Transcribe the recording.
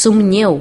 sumiu